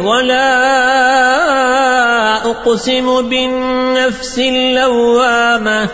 ولا أقسم بالنفس اللوامة